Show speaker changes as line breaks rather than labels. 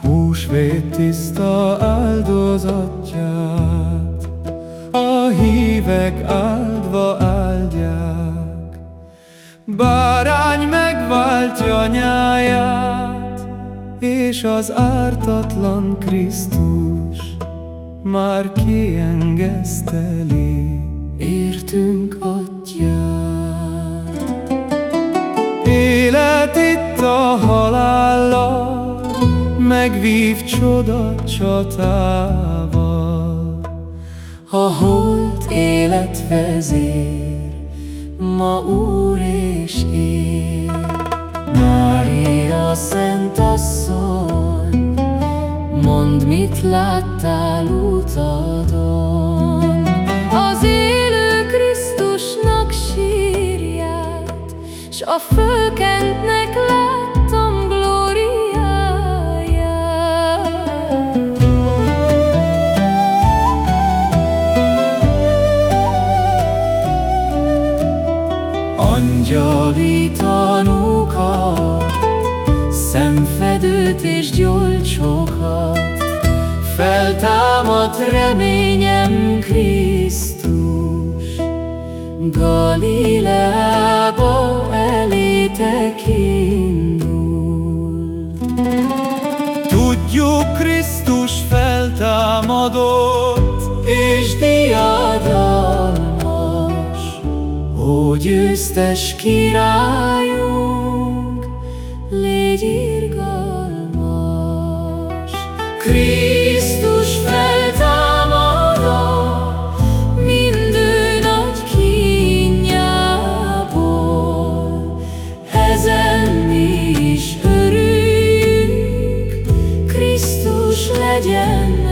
Húsvét tiszta áldozatját A hívek áldva Bárány megváltja nyáját És az ártatlan Krisztus Már kiengeszteli Értünk atyát Élet itt a halállal megvív csoda csatával. A holt élet vezér, ma úr és él. Mária Szent Asszony, mondd, mit láttál utadon. Az élő Krisztusnak sírját, s a fölkentnek lát, Angyali tanúkat, szemfedőt és gyolcsokat, Feltámad reményem Krisztus, Galileába elétek indul. Tudjuk, Krisztus feltámadott, és diadal Ó győztes királyunk, légy Krisztus feltámada mindő nagy kínjából, ezen mi is örüljünk, Krisztus legyen